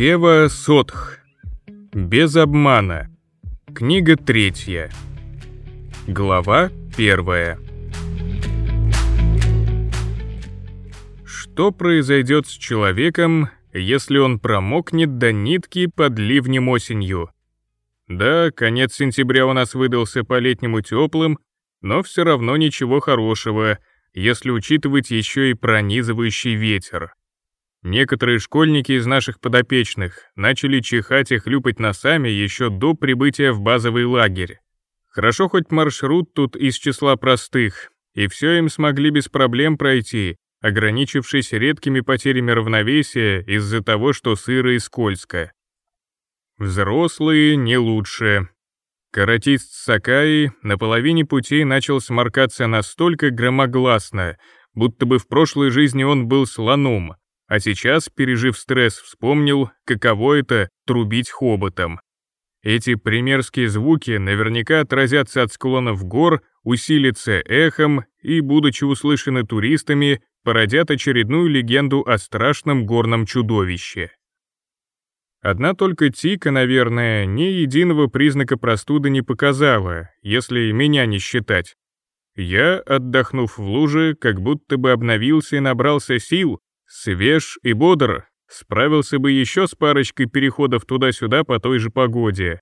Сева Сотх. Без обмана. Книга третья. Глава первая. Что произойдет с человеком, если он промокнет до нитки под ливнем осенью? Да, конец сентября у нас выдался по-летнему теплым, но все равно ничего хорошего, если учитывать еще и пронизывающий ветер. Некоторые школьники из наших подопечных начали чихать и хлюпать носами еще до прибытия в базовый лагерь. Хорошо хоть маршрут тут из числа простых, и все им смогли без проблем пройти, ограничившись редкими потерями равновесия из-за того, что сыро и скользко. Взрослые не лучше. Каратист Сакаи на половине пути начал сморкаться настолько громогласно, будто бы в прошлой жизни он был слоном, а сейчас, пережив стресс, вспомнил, каково это — трубить хоботом. Эти примерские звуки наверняка отразятся от склонов гор, усилятся эхом и, будучи услышаны туристами, породят очередную легенду о страшном горном чудовище. Одна только Тика, наверное, ни единого признака простуды не показала, если меня не считать. Я, отдохнув в луже, как будто бы обновился и набрался сил, Свеж и бодр, справился бы еще с парочкой переходов туда-сюда по той же погоде.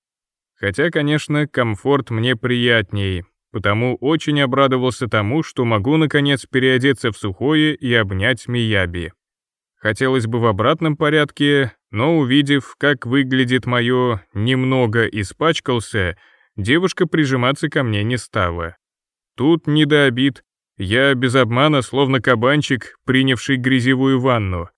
Хотя, конечно, комфорт мне приятней, потому очень обрадовался тому, что могу, наконец, переодеться в сухое и обнять Мияби. Хотелось бы в обратном порядке, но увидев, как выглядит мое «немного испачкался», девушка прижиматься ко мне не стала. Тут не до обид, я без обмана, словно кабанчик, принявший грязевую ванну.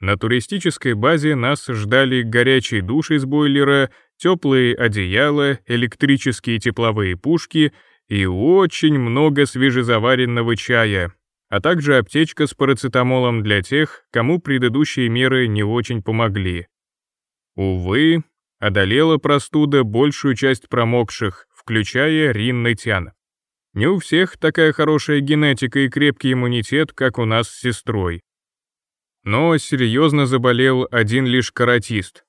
На туристической базе нас ждали горячий душ из бойлера, теплые одеяла, электрические тепловые пушки и очень много свежезаваренного чая, а также аптечка с парацетамолом для тех, кому предыдущие меры не очень помогли. Увы, одолела простуда большую часть промокших, включая Рин Нэтян. Не у всех такая хорошая генетика и крепкий иммунитет, как у нас с сестрой. Но серьезно заболел один лишь каратист.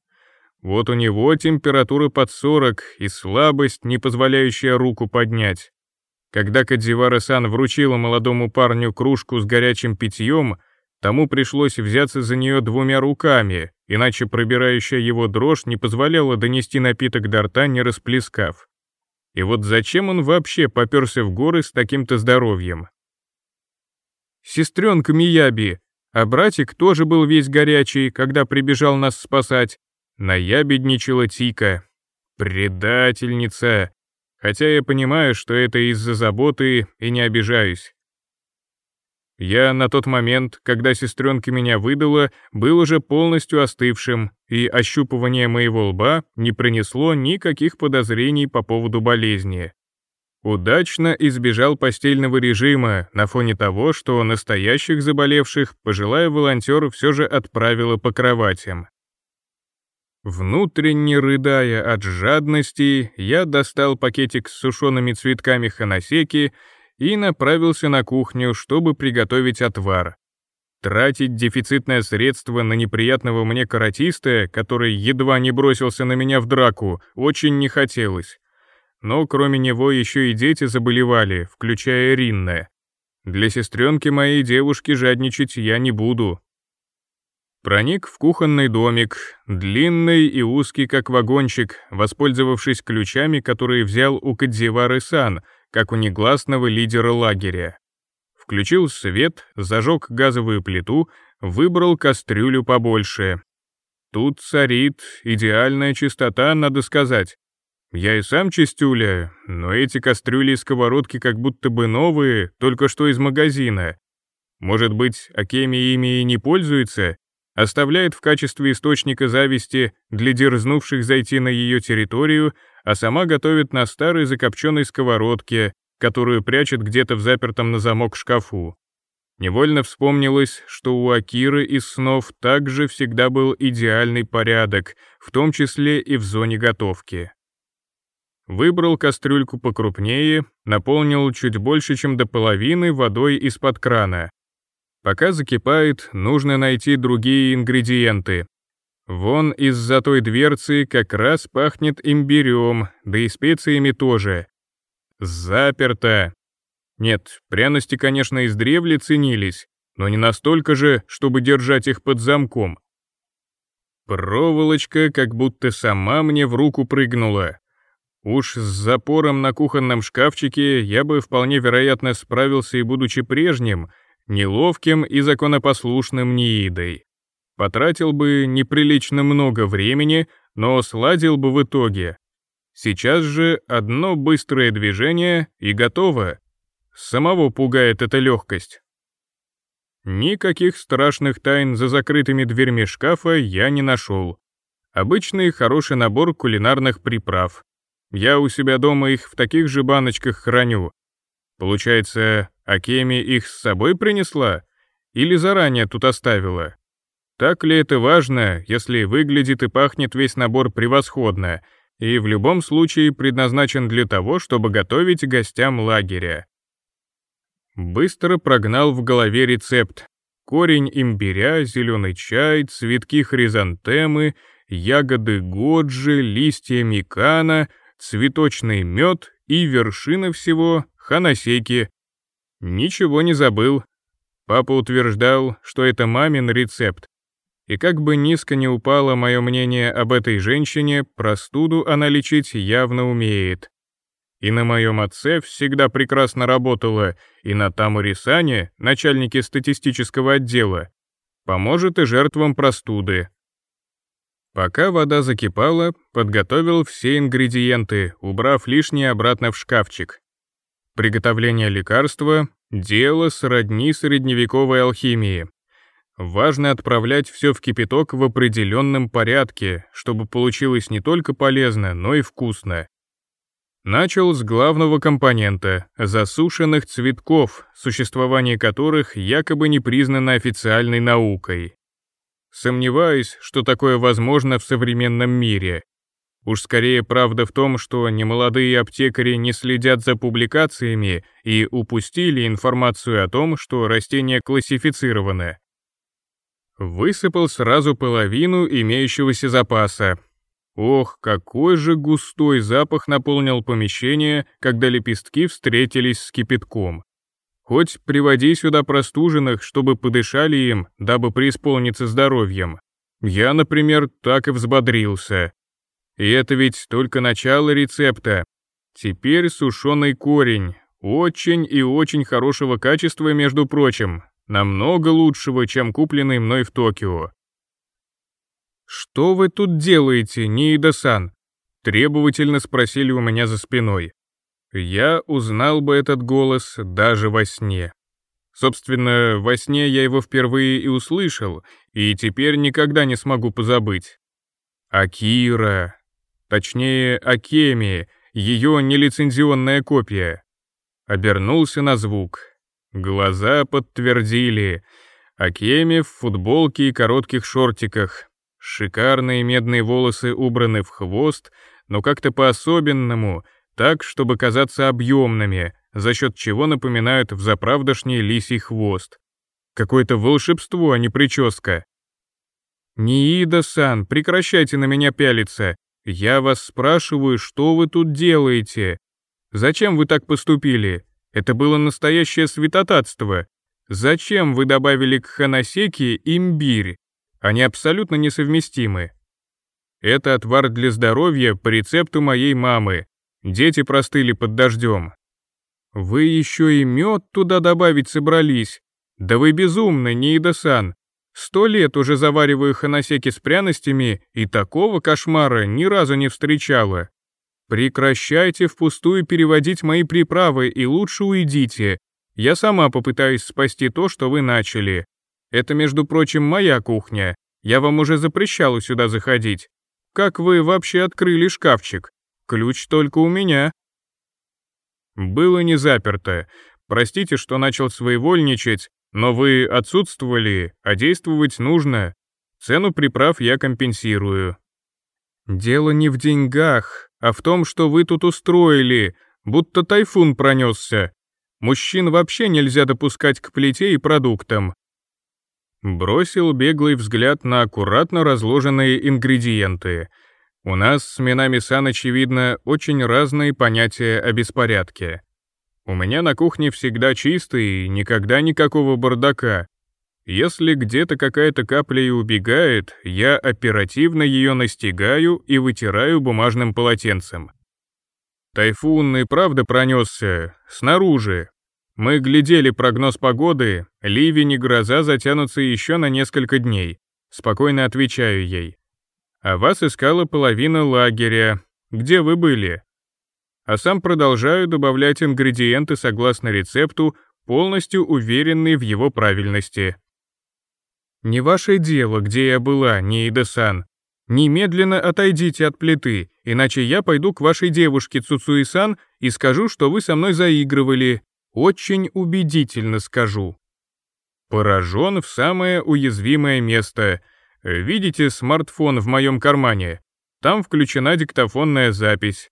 Вот у него температура под 40 и слабость, не позволяющая руку поднять. Когда Кадзивара-сан вручила молодому парню кружку с горячим питьем, тому пришлось взяться за нее двумя руками, иначе пробирающая его дрожь не позволяла донести напиток до рта, не расплескав. И вот зачем он вообще поперся в горы с таким-то здоровьем? Сестренка Мияби, а братик тоже был весь горячий, когда прибежал нас спасать. Наябедничала Тика. Предательница. Хотя я понимаю, что это из-за заботы и не обижаюсь. Я на тот момент, когда сестренка меня выдала, был уже полностью остывшим, и ощупывание моего лба не принесло никаких подозрений по поводу болезни. Удачно избежал постельного режима на фоне того, что настоящих заболевших пожилая волонтер все же отправила по кроватям. Внутренне рыдая от жадности, я достал пакетик с сушеными цветками ханасеки и направился на кухню, чтобы приготовить отвар. Тратить дефицитное средство на неприятного мне каратиста, который едва не бросился на меня в драку, очень не хотелось. Но кроме него еще и дети заболевали, включая Ринна. Для сестренки моей девушки жадничать я не буду, Проник в кухонный домик, длинный и узкий, как вагончик, воспользовавшись ключами, которые взял у Кадзивары-сан, как у негласного лидера лагеря. Включил свет, зажег газовую плиту, выбрал кастрюлю побольше. Тут царит идеальная чистота, надо сказать. Я и сам чистюля, но эти кастрюли и сковородки как будто бы новые, только что из магазина. Может быть, Акеми ими и не пользуется, оставляет в качестве источника зависти для дерзнувших зайти на ее территорию — а сама готовит на старой закопченной сковородке, которую прячет где-то в запертом на замок шкафу. Невольно вспомнилось, что у Акиры из снов также всегда был идеальный порядок, в том числе и в зоне готовки. Выбрал кастрюльку покрупнее, наполнил чуть больше, чем до половины водой из-под крана. Пока закипает, нужно найти другие ингредиенты, Вон из-за той дверцы как раз пахнет имбирем, да и специями тоже. Заперто. Нет, пряности, конечно, из древли ценились, но не настолько же, чтобы держать их под замком. Проволочка как будто сама мне в руку прыгнула. Уж с запором на кухонном шкафчике я бы вполне вероятно справился и будучи прежним, неловким и законопослушным неидой. Потратил бы неприлично много времени, но сладил бы в итоге. Сейчас же одно быстрое движение и готово. Самого пугает эта легкость. Никаких страшных тайн за закрытыми дверьми шкафа я не нашел. Обычный хороший набор кулинарных приправ. Я у себя дома их в таких же баночках храню. Получается, Акеми их с собой принесла? Или заранее тут оставила? Так ли это важно, если выглядит и пахнет весь набор превосходно и в любом случае предназначен для того, чтобы готовить гостям лагеря? Быстро прогнал в голове рецепт. Корень имбиря, зеленый чай, цветки хризантемы, ягоды годжи, листья микана, цветочный мед и вершина всего — ханасеки. Ничего не забыл. Папа утверждал, что это мамин рецепт, и как бы низко не упало мое мнение об этой женщине, простуду она лечить явно умеет. И на моем отце всегда прекрасно работала, и на Тамурисане, начальнике статистического отдела, поможет и жертвам простуды. Пока вода закипала, подготовил все ингредиенты, убрав лишнее обратно в шкафчик. Приготовление лекарства — дело сродни средневековой алхимии, Важно отправлять все в кипяток в определенном порядке, чтобы получилось не только полезно, но и вкусно. Начал с главного компонента – засушенных цветков, существование которых якобы не признано официальной наукой. Сомневаюсь, что такое возможно в современном мире. Уж скорее правда в том, что немолодые аптекари не следят за публикациями и упустили информацию о том, что растение классифицировано. Высыпал сразу половину имеющегося запаса. Ох, какой же густой запах наполнил помещение, когда лепестки встретились с кипятком. Хоть приводи сюда простуженных, чтобы подышали им, дабы преисполниться здоровьем. Я, например, так и взбодрился. И это ведь только начало рецепта. Теперь сушеный корень, очень и очень хорошего качества, между прочим, намного лучшего, чем купленный мной в Токио. «Что вы тут делаете, Ниида-сан?» — требовательно спросили у меня за спиной. Я узнал бы этот голос даже во сне. Собственно, во сне я его впервые и услышал, и теперь никогда не смогу позабыть. Акира, точнее Акеми, ее нелицензионная копия. Обернулся на звук, Глаза подтвердили. Акеми в футболке и коротких шортиках. Шикарные медные волосы убраны в хвост, но как-то по-особенному, так, чтобы казаться объемными, за счет чего напоминают взаправдошний лисий хвост. Какое-то волшебство, а не прическа. «Ниида-сан, прекращайте на меня пялиться. Я вас спрашиваю, что вы тут делаете? Зачем вы так поступили?» Это было настоящее святотатство. Зачем вы добавили к ханасеке имбирь? Они абсолютно несовместимы. Это отвар для здоровья по рецепту моей мамы. Дети простыли под дождем. Вы еще и мед туда добавить собрались. Да вы безумны, Ниида-сан. Сто лет уже завариваю ханасеки с пряностями и такого кошмара ни разу не встречала. «Прекращайте впустую переводить мои приправы и лучше уйдите. Я сама попытаюсь спасти то, что вы начали. Это, между прочим, моя кухня. Я вам уже запрещала сюда заходить. Как вы вообще открыли шкафчик? Ключ только у меня». «Было не заперто. Простите, что начал своевольничать, но вы отсутствовали, а действовать нужно. Цену приправ я компенсирую. «Дело не в деньгах, а в том, что вы тут устроили, будто тайфун пронесся. Мужчин вообще нельзя допускать к плите и продуктам». Бросил беглый взгляд на аккуратно разложенные ингредиенты. У нас с Минами Сан, очевидно, очень разные понятия о беспорядке. У меня на кухне всегда чисто и никогда никакого бардака. Если где-то какая-то капля и убегает, я оперативно ее настигаю и вытираю бумажным полотенцем. Тайфун и правда пронесся снаружи. Мы глядели прогноз погоды, ливень и гроза затянутся еще на несколько дней. Спокойно отвечаю ей. А вас искала половина лагеря. Где вы были? А сам продолжаю добавлять ингредиенты согласно рецепту, полностью уверенный в его правильности. Не ваше дело, где я была, Нейда-сан. Немедленно отойдите от плиты, иначе я пойду к вашей девушке Цуцуи-сан и скажу, что вы со мной заигрывали. Очень убедительно скажу». Поражен в самое уязвимое место. Видите смартфон в моем кармане? Там включена диктофонная запись.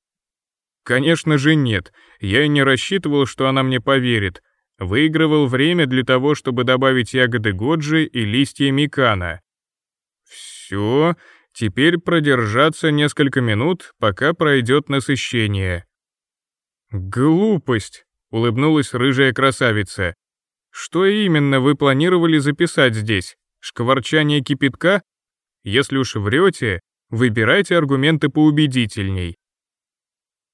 Конечно же нет, я и не рассчитывал, что она мне поверит, Выигрывал время для того, чтобы добавить ягоды годжи и листья микана. Все, теперь продержаться несколько минут, пока пройдет насыщение. «Глупость!» — улыбнулась рыжая красавица. «Что именно вы планировали записать здесь? Шкварчание кипятка? Если уж врете, выбирайте аргументы поубедительней.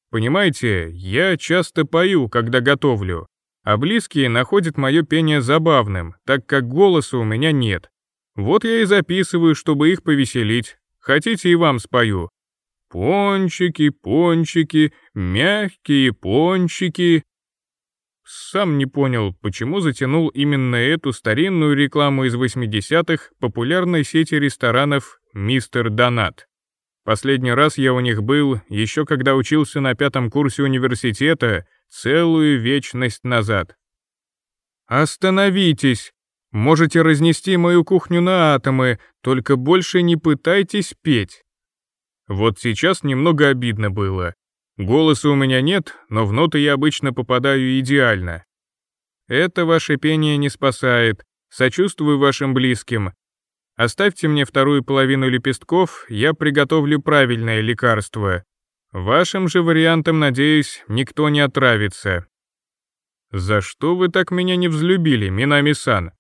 Понимаете, я часто пою, когда готовлю а близкие находят мое пение забавным, так как голоса у меня нет. Вот я и записываю, чтобы их повеселить. Хотите, и вам спою. Пончики, пончики, мягкие пончики. Сам не понял, почему затянул именно эту старинную рекламу из 80-х популярной сети ресторанов «Мистер Донат». Последний раз я у них был, еще когда учился на пятом курсе университета, целую вечность назад. «Остановитесь! Можете разнести мою кухню на атомы, только больше не пытайтесь петь!» Вот сейчас немного обидно было. Голоса у меня нет, но в ноты я обычно попадаю идеально. Это ваше пение не спасает. Сочувствую вашим близким. Оставьте мне вторую половину лепестков, я приготовлю правильное лекарство. Вашим же вариантом, надеюсь, никто не отравится. За что вы так меня не взлюбили, Минами-сан?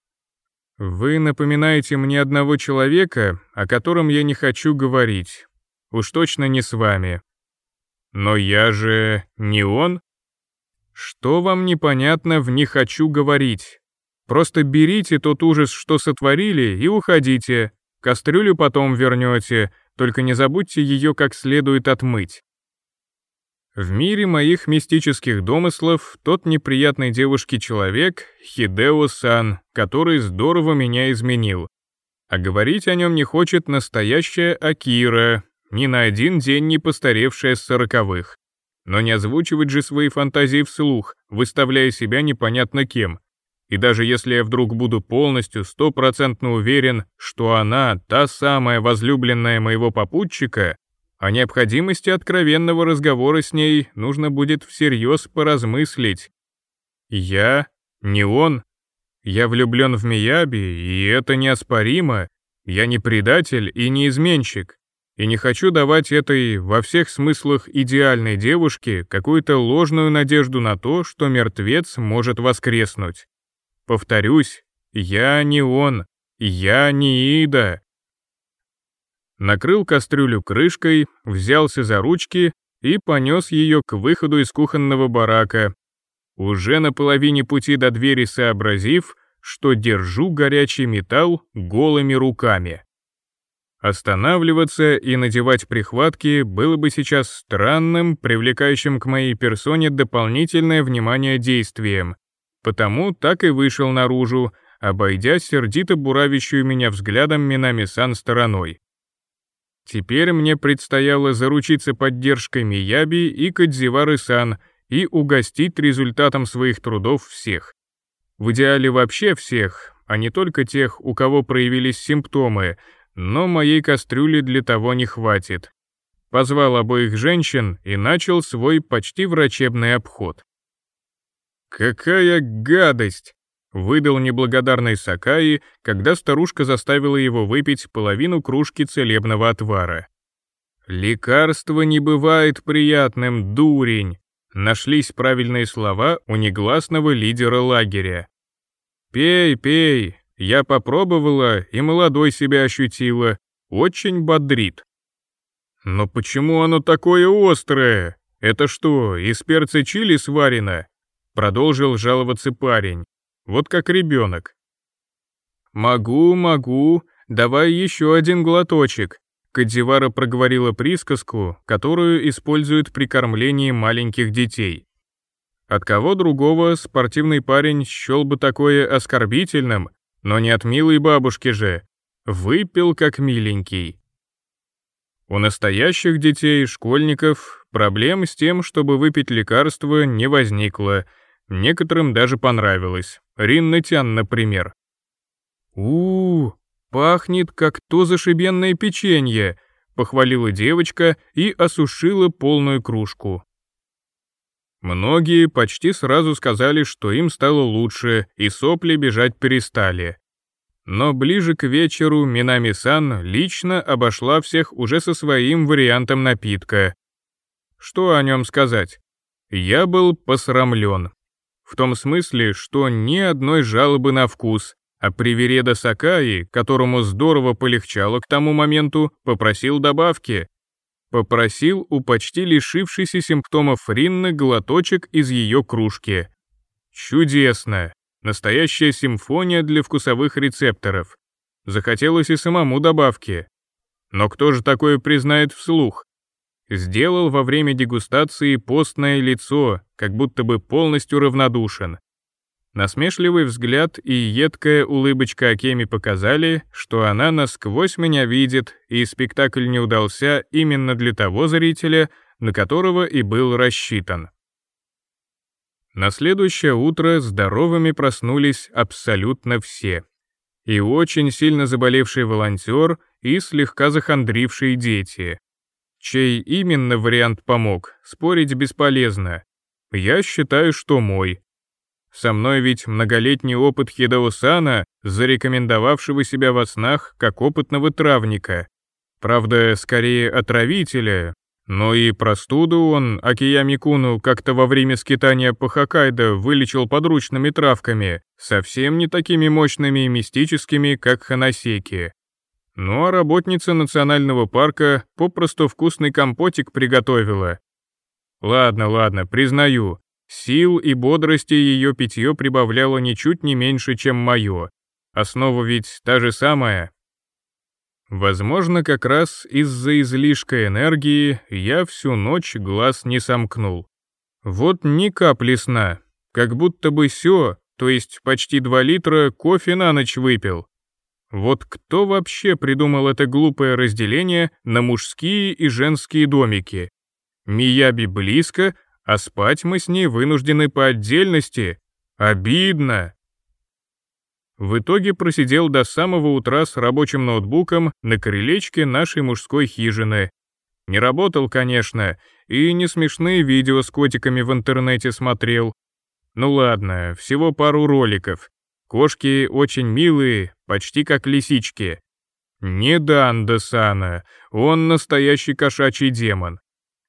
Вы напоминаете мне одного человека, о котором я не хочу говорить. Уж точно не с вами. Но я же не он. Что вам непонятно в «не хочу говорить»? Просто берите тот ужас, что сотворили, и уходите. Кастрюлю потом вернете, только не забудьте ее как следует отмыть. В мире моих мистических домыслов тот неприятный девушке-человек Хидео-сан, который здорово меня изменил. А говорить о нем не хочет настоящая Акира, ни на один день не постаревшая с сороковых. Но не озвучивать же свои фантазии вслух, выставляя себя непонятно кем. И даже если я вдруг буду полностью стопроцентно уверен, что она та самая возлюбленная моего попутчика, о необходимости откровенного разговора с ней нужно будет всерьез поразмыслить. Я? Не он? Я влюблен в Мияби, и это неоспоримо. Я не предатель и не изменщик. И не хочу давать этой, во всех смыслах, идеальной девушке какую-то ложную надежду на то, что мертвец может воскреснуть. Повторюсь, я не он, я не Ида, накрыл кастрюлю крышкой, взялся за ручки и понес ее к выходу из кухонного барака, уже на половине пути до двери сообразив, что держу горячий металл голыми руками. Останавливаться и надевать прихватки было бы сейчас странным, привлекающим к моей персоне дополнительное внимание действием, потому так и вышел наружу, обойдя сердито буравящую меня взглядом Минами-сан стороной. Теперь мне предстояло заручиться поддержкой Мияби и Кадзивары-сан и угостить результатом своих трудов всех. В идеале вообще всех, а не только тех, у кого проявились симптомы, но моей кастрюли для того не хватит. Позвал обоих женщин и начал свой почти врачебный обход. «Какая гадость!» выдал неблагодарной Сакаи, когда старушка заставила его выпить половину кружки целебного отвара. «Лекарство не бывает приятным, дурень!» Нашлись правильные слова у негласного лидера лагеря. «Пей, пей, я попробовала и молодой себя ощутила. Очень бодрит». «Но почему оно такое острое? Это что, из перца чили сварено?» Продолжил жаловаться парень вот как ребенок. «Могу, могу, давай еще один глоточек», Кадзивара проговорила присказку, которую используют при кормлении маленьких детей. От кого другого спортивный парень счел бы такое оскорбительным, но не от милой бабушки же. Выпил как миленький. У настоящих детей, школьников, проблем с тем, чтобы выпить лекарство, не возникло — Некоторым даже понравилось. Риннатян, например. у у пахнет, как то зашибенное печенье», — похвалила девочка и осушила полную кружку. Многие почти сразу сказали, что им стало лучше, и сопли бежать перестали. Но ближе к вечеру Минами-сан лично обошла всех уже со своим вариантом напитка. Что о нем сказать? Я был посрамлен в том смысле, что ни одной жалобы на вкус, а привереда Сакаи, которому здорово полегчало к тому моменту, попросил добавки. Попросил у почти лишившейся симптомов Ринны глоточек из ее кружки. Чудесно! Настоящая симфония для вкусовых рецепторов. Захотелось и самому добавки. Но кто же такое признает вслух? Сделал во время дегустации постное лицо, как будто бы полностью равнодушен. Насмешливый взгляд и едкая улыбочка Акеми показали, что она насквозь меня видит, и спектакль не удался именно для того зрителя, на которого и был рассчитан. На следующее утро здоровыми проснулись абсолютно все. И очень сильно заболевший волонтер, и слегка захандрившие дети. Чей именно вариант помог, спорить бесполезно. Я считаю, что мой. Со мной ведь многолетний опыт Хидаусана, зарекомендовавшего себя во снах как опытного травника. Правда, скорее отравителя, но и простуду он Акиямикуну как-то во время скитания по Хоккайдо вылечил подручными травками, совсем не такими мощными и мистическими, как ханасеки. Ну а работница национального парка попросту вкусный компотик приготовила. Ладно, ладно, признаю, сил и бодрости ее питье прибавляло ничуть не меньше, чем мое. Основа ведь та же самая. Возможно, как раз из-за излишка энергии я всю ночь глаз не сомкнул. Вот ни капли сна, как будто бы все, то есть почти два литра кофе на ночь выпил. Вот кто вообще придумал это глупое разделение на мужские и женские домики? Мияби близко, а спать мы с ней вынуждены по отдельности. Обидно. В итоге просидел до самого утра с рабочим ноутбуком на крылечке нашей мужской хижины. Не работал, конечно, и не смешные видео с котиками в интернете смотрел. Ну ладно, всего пару роликов, Кошки очень милые, почти как лисички. Не Дан Десана, он настоящий кошачий демон.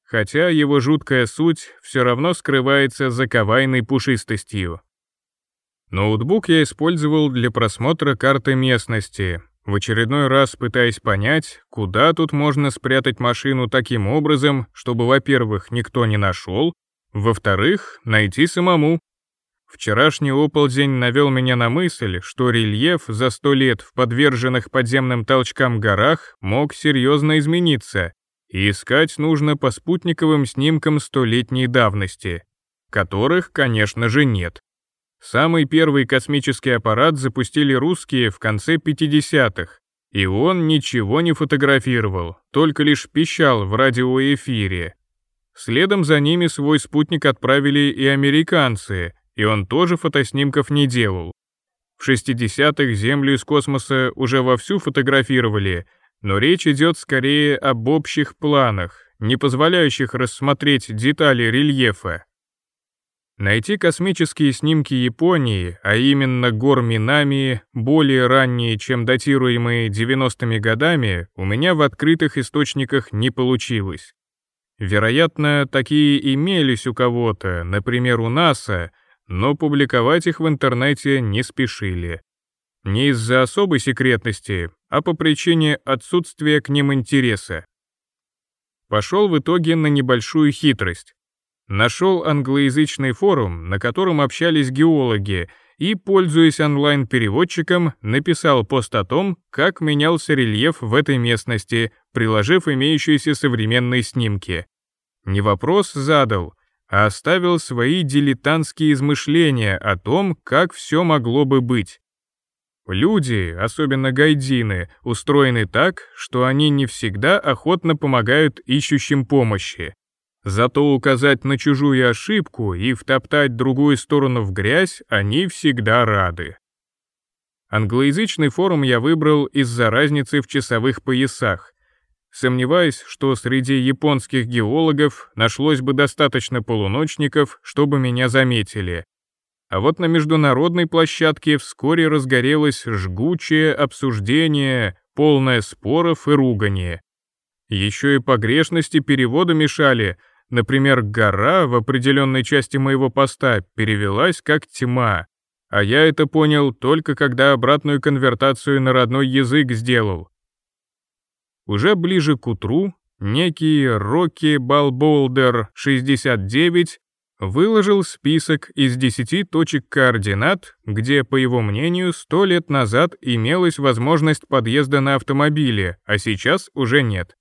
Хотя его жуткая суть все равно скрывается за ковайной пушистостью. Ноутбук я использовал для просмотра карты местности, в очередной раз пытаясь понять, куда тут можно спрятать машину таким образом, чтобы, во-первых, никто не нашел, во-вторых, найти самому, Вчерашний оползень навел меня на мысль, что рельеф за сто лет в подверженных подземным толчкам горах мог серьезно измениться, и искать нужно по спутниковым снимкам столетней давности, которых, конечно же, нет. Самый первый космический аппарат запустили русские в конце 50-х, и он ничего не фотографировал, только лишь пищал в радиоэфире. Следом за ними свой спутник отправили и американцы — и он тоже фотоснимков не делал. В 60-х Землю из космоса уже вовсю фотографировали, но речь идет скорее об общих планах, не позволяющих рассмотреть детали рельефа. Найти космические снимки Японии, а именно гор Минами, более ранние, чем датируемые 90-ми годами, у меня в открытых источниках не получилось. Вероятно, такие имелись у кого-то, например, у НАСА — но публиковать их в интернете не спешили. Не из-за особой секретности, а по причине отсутствия к ним интереса. Пошел в итоге на небольшую хитрость. Нашел англоязычный форум, на котором общались геологи, и, пользуясь онлайн-переводчиком, написал пост о том, как менялся рельеф в этой местности, приложив имеющиеся современные снимки. Не вопрос задал — а оставил свои дилетантские измышления о том, как все могло бы быть. Люди, особенно гайдины, устроены так, что они не всегда охотно помогают ищущим помощи. Зато указать на чужую ошибку и втоптать другую сторону в грязь они всегда рады. Англоязычный форум я выбрал из-за разницы в часовых поясах сомневаясь, что среди японских геологов нашлось бы достаточно полуночников, чтобы меня заметили. А вот на международной площадке вскоре разгорелось жгучее обсуждение, полное споров и ругани. Еще и погрешности перевода мешали, например, гора в определенной части моего поста перевелась как тьма, а я это понял только когда обратную конвертацию на родной язык сделал. Уже ближе к утру некий Рокки Балболдер 69 выложил список из 10 точек координат, где, по его мнению, 100 лет назад имелась возможность подъезда на автомобиле, а сейчас уже нет.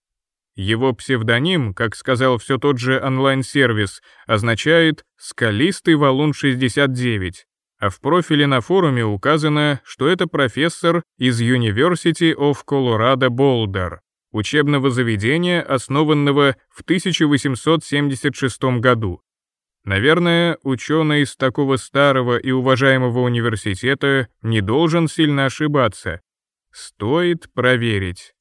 Его псевдоним, как сказал все тот же онлайн-сервис, означает «Скалистый валун 69», а в профиле на форуме указано, что это профессор из University of Colorado Boulder учебного заведения, основанного в 1876 году. Наверное, ученый из такого старого и уважаемого университета не должен сильно ошибаться. Стоит проверить.